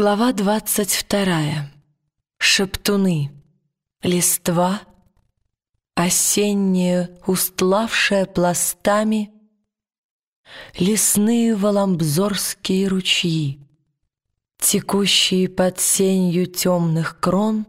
Глава двадцать вторая. Шептуны. Листва. Осеннее, устлавшее пластами. Лесные валамбзорские ручьи, Текущие под сенью темных крон,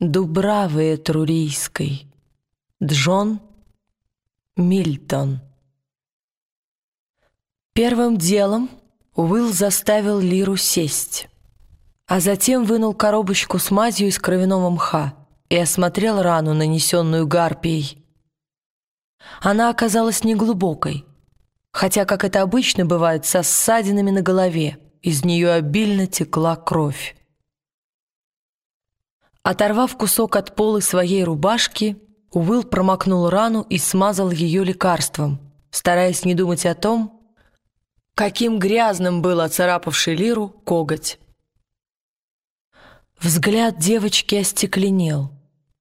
Дубравы Трурийской. Джон Мильтон. Первым делом — Уилл заставил Лиру сесть, а затем вынул коробочку с мазью из кровяного мха и осмотрел рану, нанесенную гарпией. Она оказалась неглубокой, хотя, как это обычно бывает, со ссадинами на голове, из нее обильно текла кровь. Оторвав кусок от полы своей рубашки, Уилл промокнул рану и смазал ее лекарством, стараясь не думать о том, Каким грязным был оцарапавший Лиру коготь. Взгляд девочки остекленел,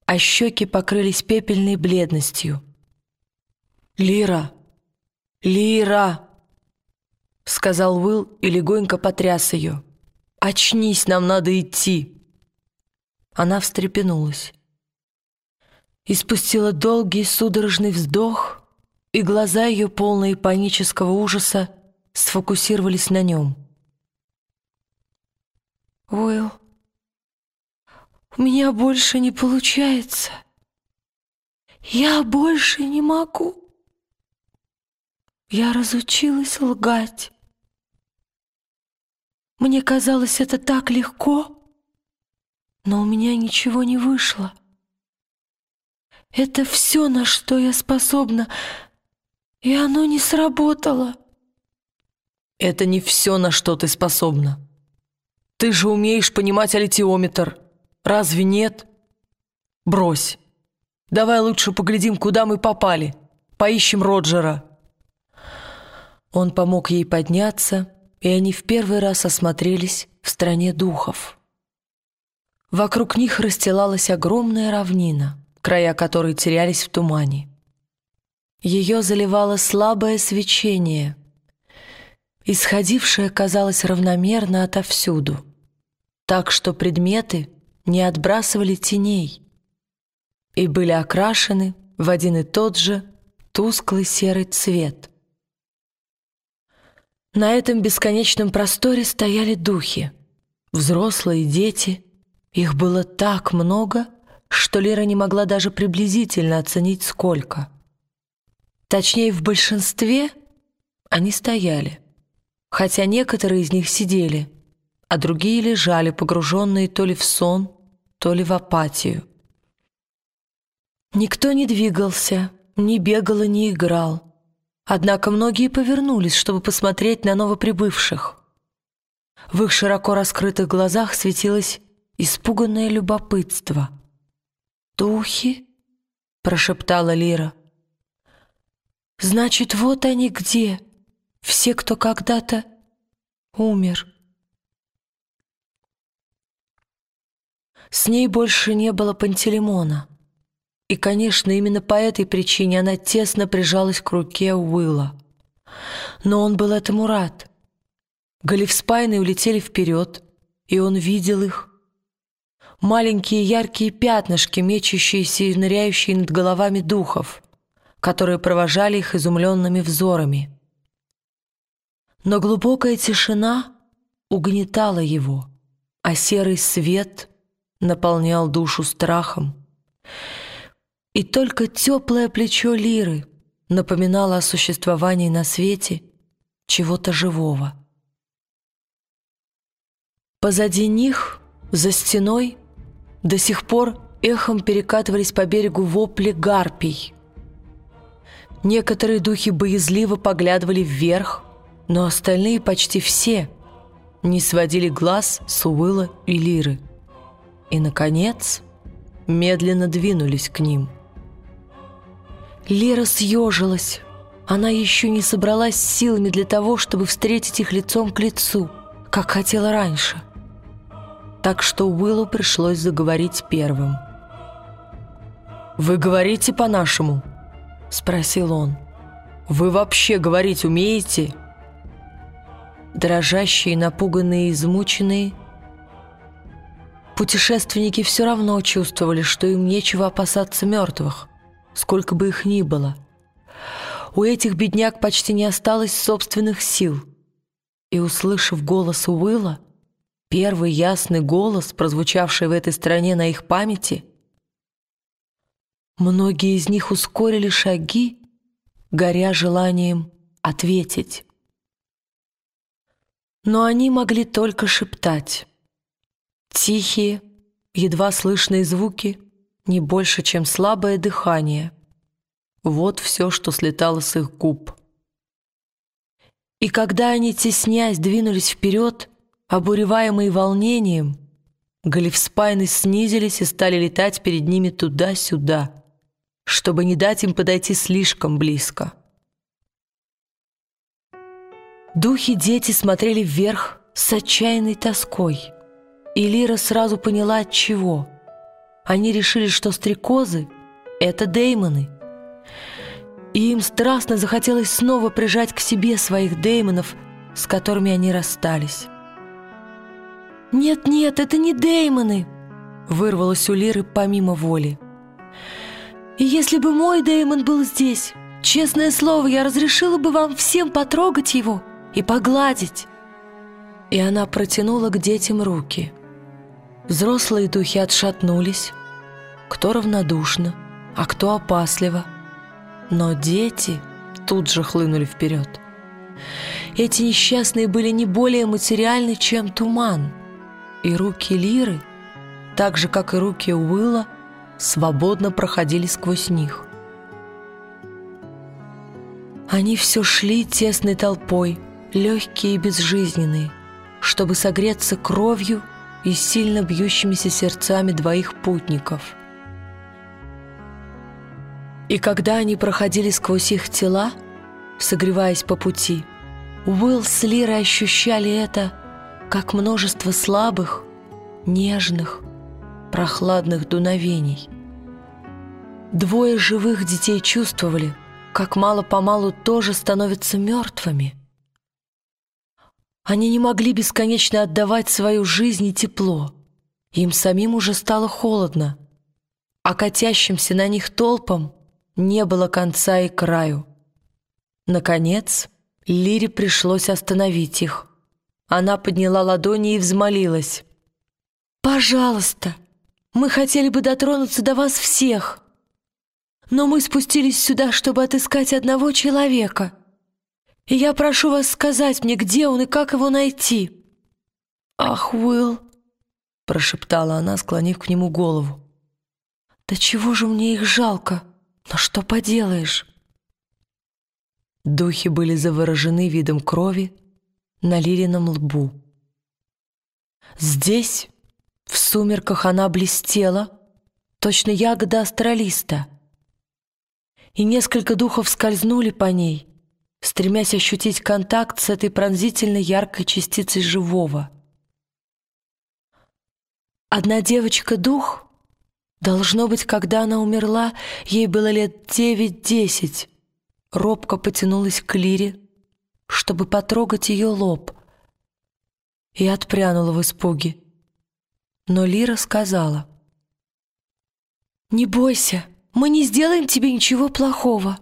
а щеки покрылись пепельной бледностью. «Лира! Лира!» — сказал Уилл и легонько потряс ее. «Очнись, нам надо идти!» Она встрепенулась. Испустила долгий судорожный вздох, и глаза ее, полные панического ужаса, сфокусировались на нем. «Уилл, у меня больше не получается. Я больше не могу. Я разучилась лгать. Мне казалось, это так легко, но у меня ничего не вышло. Это все, на что я способна, и оно не сработало. Это не все, на что ты способна. Ты же умеешь понимать аллитиометр. Разве нет? Брось. Давай лучше поглядим, куда мы попали. Поищем Роджера. Он помог ей подняться, и они в первый раз осмотрелись в стране духов. Вокруг них расстилалась огромная равнина, края которой терялись в тумане. Ее заливало слабое свечение — исходившее казалось равномерно отовсюду, так что предметы не отбрасывали теней и были окрашены в один и тот же тусклый серый цвет. На этом бесконечном просторе стояли духи, взрослые, дети. Их было так много, что Лера не могла даже приблизительно оценить, сколько. Точнее, в большинстве они стояли хотя некоторые из них сидели, а другие лежали, погруженные то ли в сон, то ли в апатию. Никто не двигался, не бегал и не играл. Однако многие повернулись, чтобы посмотреть на новоприбывших. В их широко раскрытых глазах светилось испуганное любопытство. «Духи?» — прошептала Лира. «Значит, вот они где!» Все, кто когда-то умер. С ней больше не было Пантелеймона. И, конечно, именно по этой причине она тесно прижалась к руке Уилла. Но он был этому рад. Галифспайны улетели вперед, и он видел их. Маленькие яркие пятнышки, мечущиеся и ныряющие над головами духов, которые провожали их изумленными взорами. Но глубокая тишина угнетала его, а серый свет наполнял душу страхом. И только теплое плечо Лиры напоминало о существовании на свете чего-то живого. Позади них, за стеной, до сих пор эхом перекатывались по берегу вопли гарпий. Некоторые духи боязливо поглядывали вверх, но остальные почти все не сводили глаз с Уилла и Лиры. И, наконец, медленно двинулись к ним. Лира съежилась. Она еще не собралась силами для того, чтобы встретить их лицом к лицу, как хотела раньше. Так что Уиллу пришлось заговорить первым. «Вы говорите по-нашему?» — спросил он. «Вы вообще говорить умеете?» Дрожащие, напуганные, измученные. Путешественники все равно чувствовали, что им нечего опасаться мертвых, сколько бы их ни было. У этих бедняк почти не осталось собственных сил. И, услышав голос Уилла, первый ясный голос, прозвучавший в этой стране на их памяти, многие из них ускорили шаги, горя желанием ответить. Но они могли только шептать. Тихие, едва слышные звуки, не больше, чем слабое дыхание. Вот все, что слетало с их губ. И когда они, теснясь, двинулись вперед, обуреваемые волнением, Галифспайны снизились и стали летать перед ними туда-сюда, чтобы не дать им подойти слишком близко. Духи-дети смотрели вверх с отчаянной тоской. И Лира сразу поняла, от чего. Они решили, что стрекозы — это деймоны. И им страстно захотелось снова прижать к себе своих деймонов, с которыми они расстались. «Нет-нет, это не деймоны!» — вырвалось у Лиры помимо воли. «И если бы мой деймон был здесь, честное слово, я разрешила бы вам всем потрогать его и погладить. И она протянула к детям руки. Взрослые духи отшатнулись, кто равнодушно, а кто опасливо. Но дети тут же хлынули вперед. Эти несчастные были не более материальны, чем туман. И руки Лиры, так же, как и руки Уилла, свободно проходили сквозь них. Они все шли тесной толпой, легкие и безжизненные, чтобы согреться кровью и сильно бьющимися сердцами двоих путников. И когда они проходили сквозь их тела, согреваясь по пути, Уилл с Лирой ощущали это как множество слабых, нежных, прохладных дуновений. Двое живых детей чувствовали, как мало-помалу тоже становятся мертвыми – они не могли бесконечно отдавать свою жизнь и тепло. Им самим уже стало холодно, а катящимся на них толпам не было конца и краю. Наконец, Лире пришлось остановить их. Она подняла ладони и взмолилась. «Пожалуйста, мы хотели бы дотронуться до вас всех, но мы спустились сюда, чтобы отыскать одного человека» и я прошу вас сказать мне, где он и как его найти». «Ах, Уилл!» — прошептала она, склонив к нему голову. «Да чего же мне их жалко? Но что поделаешь?» Духи были заворожены видом крови на Лирином лбу. Здесь, в сумерках, она блестела, точно ягода астралиста, и несколько духов скользнули по ней — стремясь ощутить контакт с этой пронзительно яркой частицей живого. Одна девочка-дух, должно быть, когда она умерла, ей было лет девять-десять, робко потянулась к Лире, чтобы потрогать ее лоб, и отпрянула в испуге. Но Лира сказала, «Не бойся, мы не сделаем тебе ничего плохого».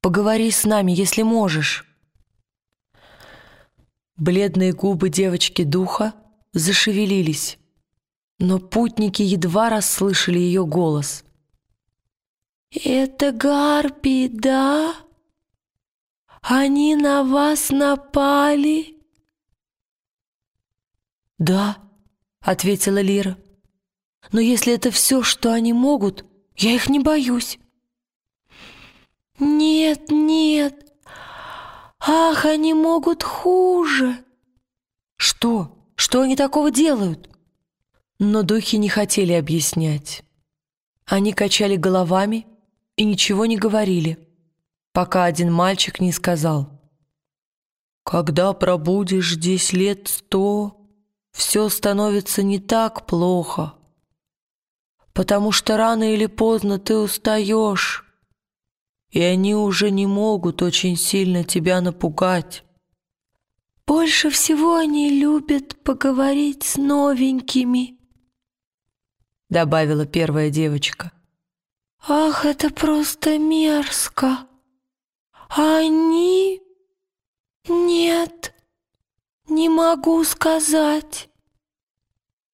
Поговори с нами, если можешь». Бледные губы девочки духа зашевелились, но путники едва расслышали ее голос. «Это гарпи, да? Они на вас напали?» «Да», — ответила Лира. «Но если это все, что они могут, я их не боюсь». «Нет, нет! Ах, они могут хуже!» «Что? Что они такого делают?» Но духи не хотели объяснять. Они качали головами и ничего не говорили, пока один мальчик не сказал. «Когда пробудешь здесь лет сто, все становится не так плохо, потому что рано или поздно ты устаешь» и они уже не могут очень сильно тебя напугать. Больше всего они любят поговорить с новенькими, добавила первая девочка. Ах, это просто мерзко. Они... Нет, не могу сказать.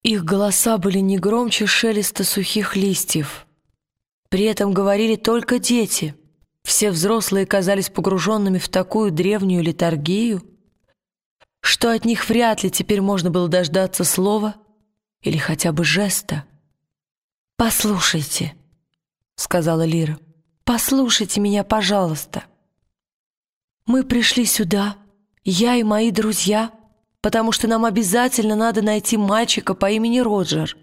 Их голоса были не громче шелеста сухих листьев. При этом говорили только дети. Все взрослые казались погруженными в такую древнюю литургию, что от них вряд ли теперь можно было дождаться слова или хотя бы жеста. «Послушайте», — сказала Лира, — «послушайте меня, пожалуйста. Мы пришли сюда, я и мои друзья, потому что нам обязательно надо найти мальчика по имени Роджер.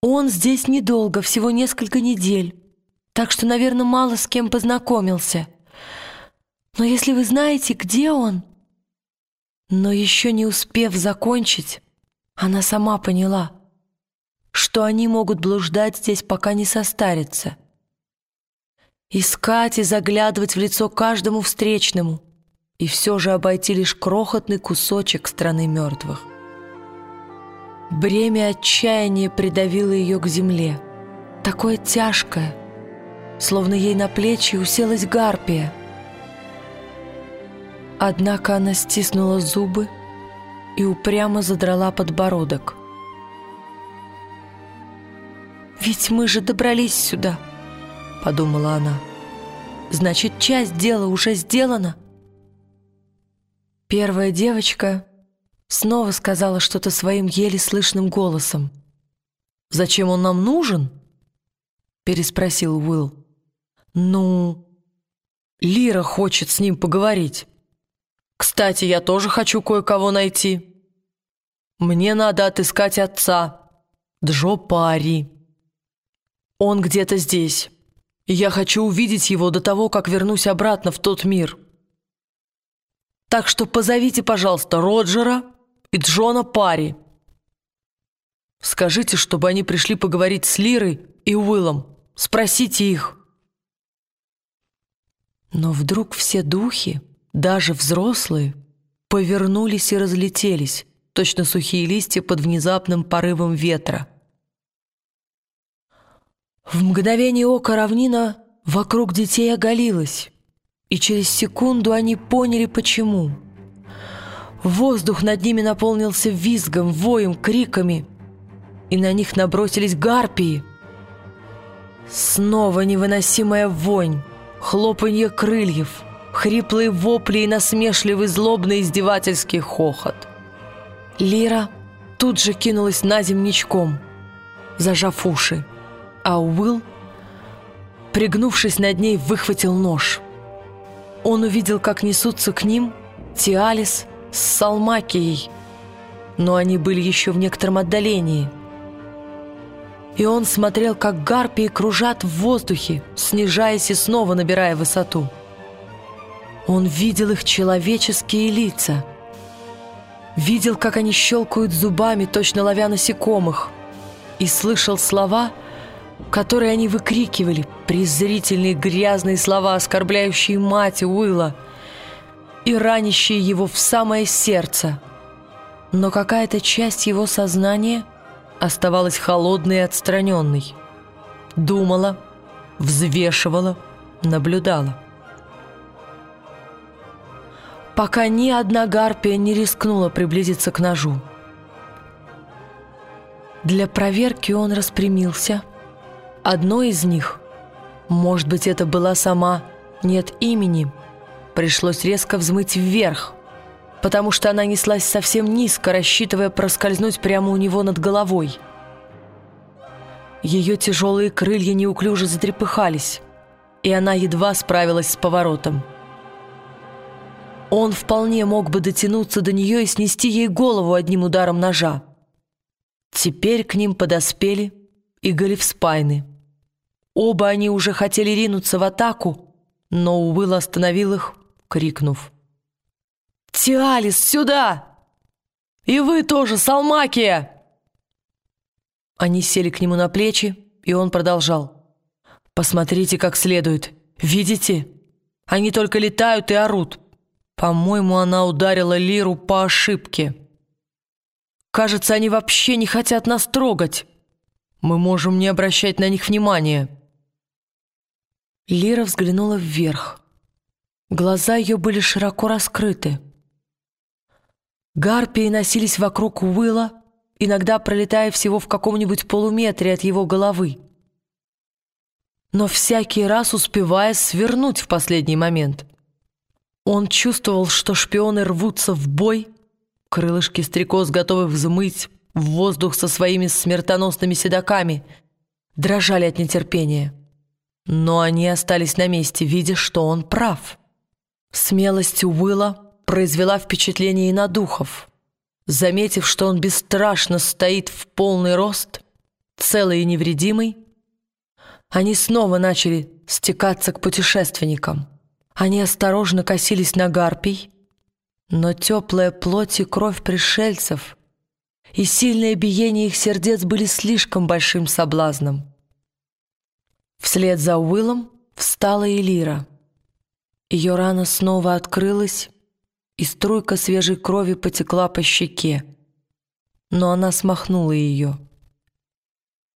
Он здесь недолго, всего несколько недель, так что, наверное, мало с кем познакомился. Но если вы знаете, где он...» Но еще не успев закончить, она сама поняла, что они могут блуждать здесь, пока не состарятся. Искать и заглядывать в лицо каждому встречному и все же обойти лишь крохотный кусочек страны мертвых. Бремя отчаяния придавило ее к земле, такое тяжкое, словно ей на плечи уселась гарпия — Однако она стиснула зубы и упрямо задрала подбородок. «Ведь мы же добрались сюда», — подумала она. «Значит, часть дела уже сделана». Первая девочка снова сказала что-то своим еле слышным голосом. «Зачем он нам нужен?» — переспросил Уилл. «Ну, Лира хочет с ним поговорить». Кстати, я тоже хочу кое-кого найти. Мне надо отыскать отца, Джо Пари. Он где-то здесь, и я хочу увидеть его до того, как вернусь обратно в тот мир. Так что позовите, пожалуйста, Роджера и Джона Пари. Скажите, чтобы они пришли поговорить с Лирой и Уиллом. Спросите их. Но вдруг все духи даже взрослые повернулись и разлетелись, точно сухие листья под внезапным порывом ветра. В мгновение ока равнина вокруг детей оголилась, и через секунду они поняли, почему. Воздух над ними наполнился визгом, воем, криками, и на них набросились гарпии. Снова невыносимая вонь, хлопанье крыльев — хриплые вопли и насмешливый злобный издевательский хохот. Лира тут же кинулась на земничком, зажав уши, а Уилл, пригнувшись над ней, выхватил нож. Он увидел, как несутся к ним Тиалис с Салмакией, но они были еще в некотором отдалении. И он смотрел, как гарпии кружат в воздухе, снижаясь и снова набирая высоту. Он видел их человеческие лица. Видел, как они щелкают зубами, точно ловя насекомых. И слышал слова, которые они выкрикивали, презрительные грязные слова, оскорбляющие мать Уилла и ранящие его в самое сердце. Но какая-то часть его сознания оставалась холодной и отстраненной. Думала, взвешивала, наблюдала пока ни одна гарпия не рискнула приблизиться к ножу. Для проверки он распрямился. Одно из них, может быть, это была сама «нет имени», пришлось резко взмыть вверх, потому что она неслась совсем низко, рассчитывая проскользнуть прямо у него над головой. Ее тяжелые крылья неуклюже затрепыхались, и она едва справилась с поворотом. Он вполне мог бы дотянуться до нее и снести ей голову одним ударом ножа. Теперь к ним подоспели и Галифспайны. Оба они уже хотели ринуться в атаку, но Уилл остановил их, крикнув. «Тиалис, сюда! И вы тоже, Салмакия!» Они сели к нему на плечи, и он продолжал. «Посмотрите как следует. Видите? Они только летают и орут. По-моему, она ударила Лиру по ошибке. Кажется, они вообще не хотят нас трогать. Мы можем не обращать на них внимания. Лира взглянула вверх. Глаза ее были широко раскрыты. Гарпии носились вокруг Уилла, иногда пролетая всего в каком-нибудь полуметре от его головы. Но всякий раз успевая свернуть в последний момент. Он чувствовал, что шпионы рвутся в бой, крылышки стрекоз готовы взмыть в воздух со своими смертоносными седаками, дрожали от нетерпения. Но они остались на месте, видя, что он прав. Смелость Уилла произвела впечатление и на духов. Заметив, что он бесстрашно стоит в полный рост, целый и невредимый, они снова начали стекаться к путешественникам. Они осторожно косились на гарпий, но теплая плоть и кровь пришельцев и сильное биение их сердец были слишком большим соблазном. Вслед за Уиллом встала Элира. Ее рана снова открылась, и струйка свежей крови потекла по щеке, но она смахнула ее.